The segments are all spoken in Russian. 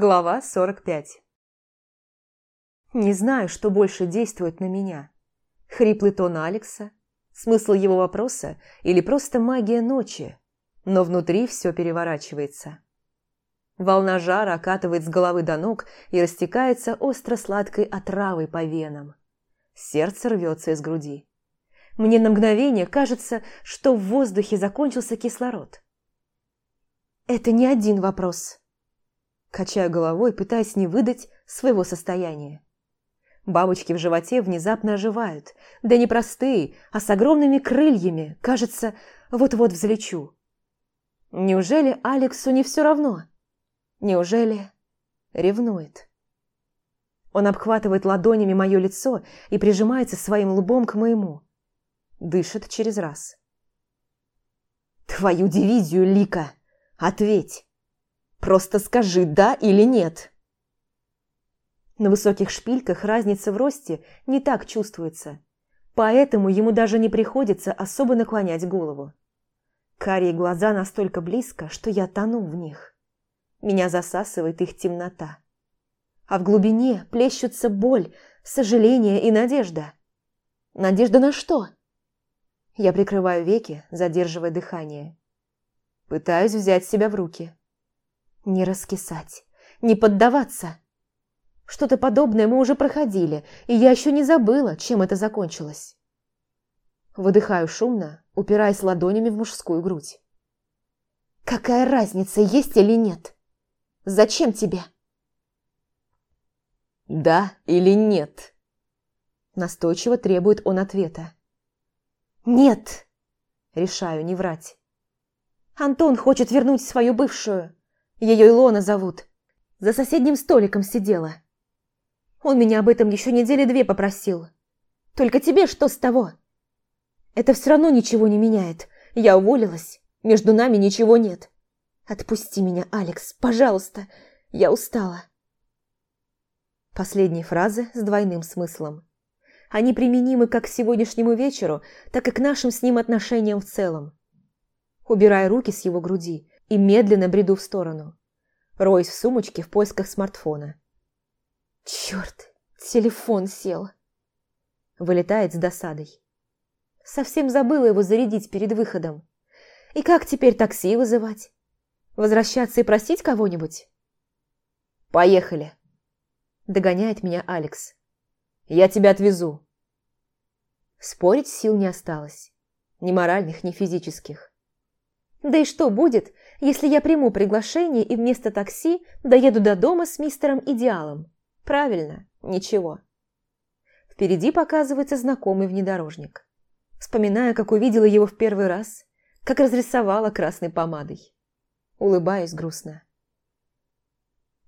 Глава 45 Не знаю, что больше действует на меня. Хриплый тон Алекса, смысл его вопроса или просто магия ночи, но внутри все переворачивается. Волна жара окатывает с головы до ног и растекается остро-сладкой отравой по венам. Сердце рвется из груди. Мне на мгновение кажется, что в воздухе закончился кислород. Это не один вопрос. Качаю головой, пытаясь не выдать своего состояния. Бабочки в животе внезапно оживают. Да не простые, а с огромными крыльями. Кажется, вот-вот взлечу. Неужели Алексу не все равно? Неужели ревнует? Он обхватывает ладонями мое лицо и прижимается своим лбом к моему. Дышит через раз. «Твою дивизию, Лика! Ответь!» Просто скажи «да» или «нет». На высоких шпильках разница в росте не так чувствуется, поэтому ему даже не приходится особо наклонять голову. Карие глаза настолько близко, что я тону в них. Меня засасывает их темнота. А в глубине плещутся боль, сожаление и надежда. Надежда на что? Я прикрываю веки, задерживая дыхание. Пытаюсь взять себя в руки. Не раскисать, не поддаваться. Что-то подобное мы уже проходили, и я еще не забыла, чем это закончилось. Выдыхаю шумно, упираясь ладонями в мужскую грудь. «Какая разница, есть или нет? Зачем тебе?» «Да или нет?» Настойчиво требует он ответа. «Нет!» Решаю не врать. «Антон хочет вернуть свою бывшую. Ее Илона зовут. За соседним столиком сидела. Он меня об этом еще недели две попросил. Только тебе что с того? Это все равно ничего не меняет. Я уволилась. Между нами ничего нет. Отпусти меня, Алекс, пожалуйста. Я устала. Последние фразы с двойным смыслом. Они применимы как к сегодняшнему вечеру, так и к нашим с ним отношениям в целом. Убирая руки с его груди, и медленно бреду в сторону. Роюсь в сумочке в поисках смартфона. Черт, телефон сел. Вылетает с досадой. Совсем забыла его зарядить перед выходом. И как теперь такси вызывать? Возвращаться и просить кого-нибудь? Поехали. Догоняет меня Алекс. Я тебя отвезу. Спорить сил не осталось. Ни моральных, ни физических. Да и что будет, если я приму приглашение и вместо такси доеду до дома с мистером Идеалом? Правильно, ничего. Впереди показывается знакомый внедорожник. Вспоминаю, как увидела его в первый раз, как разрисовала красной помадой. Улыбаюсь грустно.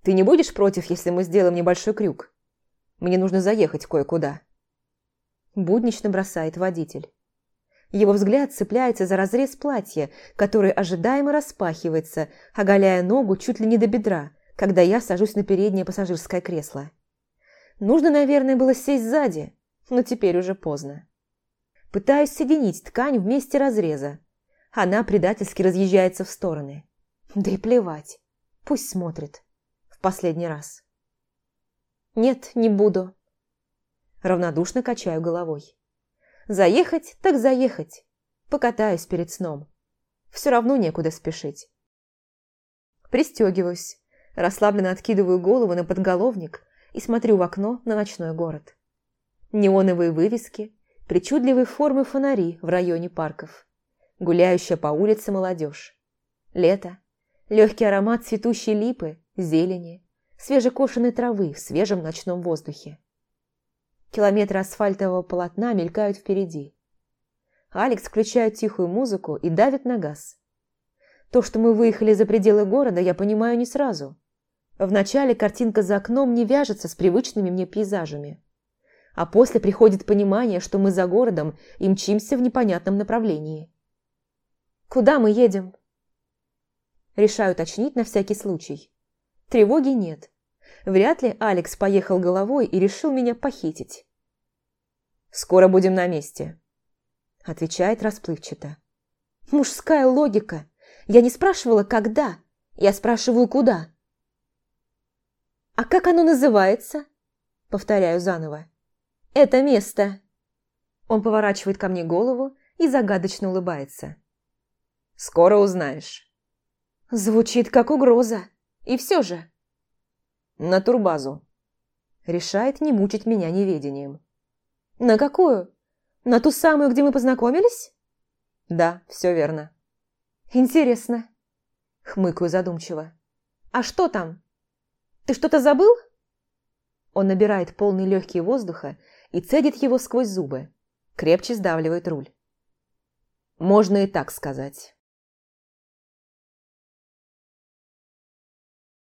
«Ты не будешь против, если мы сделаем небольшой крюк? Мне нужно заехать кое-куда». Буднично бросает водитель. Его взгляд цепляется за разрез платья, который ожидаемо распахивается, оголяя ногу чуть ли не до бедра, когда я сажусь на переднее пассажирское кресло. Нужно, наверное, было сесть сзади, но теперь уже поздно. Пытаюсь соединить ткань в месте разреза. Она предательски разъезжается в стороны. Да и плевать. Пусть смотрит. В последний раз. Нет, не буду. Равнодушно качаю головой. Заехать так заехать. Покатаюсь перед сном. Все равно некуда спешить. Пристегиваюсь, расслабленно откидываю голову на подголовник и смотрю в окно на ночной город. Неоновые вывески, причудливые формы фонари в районе парков, гуляющая по улице молодежь. Лето, легкий аромат цветущей липы, зелени, свежекошенной травы в свежем ночном воздухе. Километры асфальтового полотна мелькают впереди. Алекс включает тихую музыку и давит на газ. То, что мы выехали за пределы города, я понимаю не сразу. Вначале картинка за окном не вяжется с привычными мне пейзажами. А после приходит понимание, что мы за городом и мчимся в непонятном направлении. «Куда мы едем?» Решаю уточнить на всякий случай. Тревоги нет. Вряд ли Алекс поехал головой и решил меня похитить. «Скоро будем на месте», – отвечает расплывчато. «Мужская логика. Я не спрашивала, когда. Я спрашиваю, куда». А как оно называется? Повторяю заново. Это место. Он поворачивает ко мне голову и загадочно улыбается. Скоро узнаешь. Звучит как угроза. И все же. На турбазу. Решает не мучить меня неведением. На какую? На ту самую, где мы познакомились? Да, все верно. Интересно. Хмыкаю задумчиво. А что там? Ты что-то забыл? Он набирает полный легкий воздуха и цедит его сквозь зубы. Крепче сдавливает руль. Можно и так сказать.